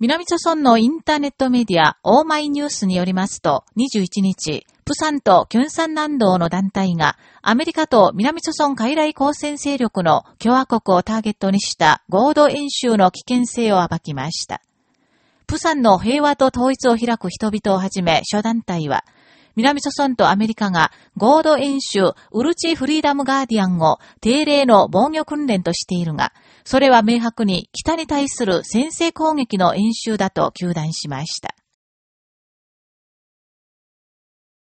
南朝村のインターネットメディア、オーマイニュースによりますと、21日、プサンとキュンサン南道の団体が、アメリカと南朝村海来交戦勢力の共和国をターゲットにした合同演習の危険性を暴きました。プサンの平和と統一を開く人々をはじめ、諸団体は、南朝村とアメリカが合同演習ウルチフリーダムガーディアンを定例の防御訓練としているが、それは明白に北に対する先制攻撃の演習だと求断しました。